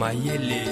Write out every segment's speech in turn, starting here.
Mayele.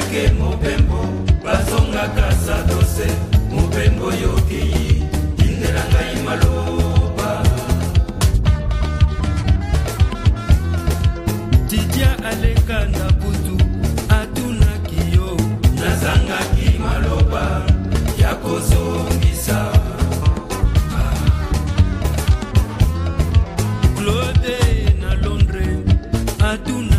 ndenge mobembo bazongaka sadose mobembo yokei tindela ngai maloba didia aleka na butu atunaki yo nazangaki maloba ya kozongisa claude na londres atuna